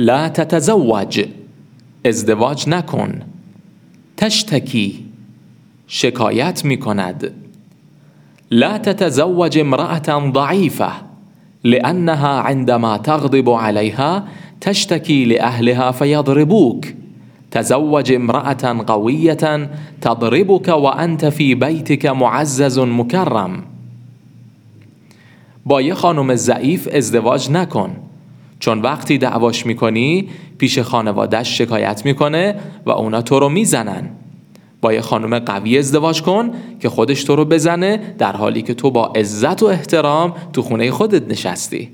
لا تتزوج ازدواج نکن. تشتکی شکایت می کند لا تتزوج امرأة ضعيفة لأنها عندما تغضب عليها تشتكي لأهلها فيضربوك تزوج امرأة قوية تضربك وأنت في بيتك معزز مكرم با یه خانم ضعیف ازدواج نکن. چون وقتی دعواش می‌کنی پیش خانوادش شکایت می‌کنه و اونا تو رو می‌زنن. با یه خانم قوی ازدواج کن که خودش تو رو بزنه در حالی که تو با عزت و احترام تو خونه خودت نشستی.